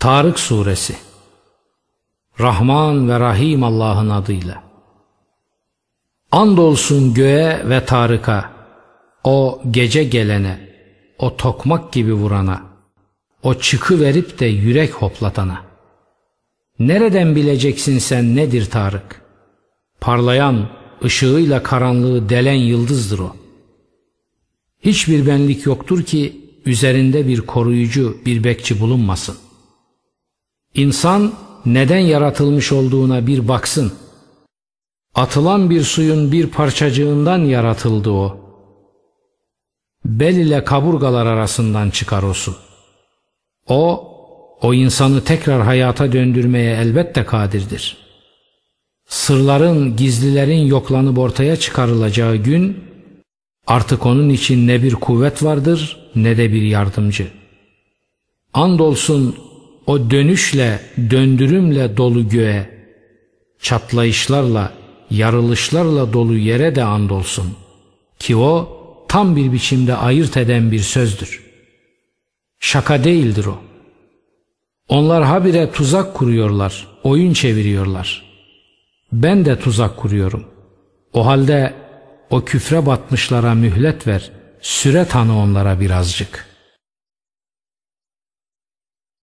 Tarık Suresi Rahman ve Rahim Allah'ın adıyla Andolsun göğe ve Tarık'a O gece gelene O tokmak gibi vurana O çıkı verip de yürek hoplatana Nereden bileceksin sen nedir Tarık? Parlayan, ışığıyla karanlığı delen yıldızdır o. Hiçbir benlik yoktur ki üzerinde bir koruyucu, bir bekçi bulunmasın. İnsan neden yaratılmış olduğuna bir baksın. Atılan bir suyun bir parçacığından yaratıldı o. Bel ile kaburgalar arasından çıkar o su. O, o insanı tekrar hayata döndürmeye elbette kadirdir. Sırların, gizlilerin yoklanıp ortaya çıkarılacağı gün, artık onun için ne bir kuvvet vardır ne de bir yardımcı. Andolsun o dönüşle, döndürümle dolu göğe, çatlayışlarla, yarılışlarla dolu yere de andolsun. Ki o tam bir biçimde ayırt eden bir sözdür. Şaka değildir o. Onlar habire tuzak kuruyorlar, oyun çeviriyorlar. Ben de tuzak kuruyorum. O halde o küfre batmışlara mühlet ver, süre tanı onlara birazcık.''